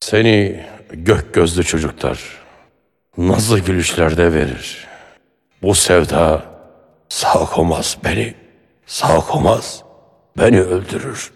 Seni gök gözlü çocuklar nazlı gülüşlerde verir. Bu sevda sağ komaz beni, sağ komaz beni öldürür.